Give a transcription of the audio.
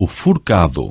o furcado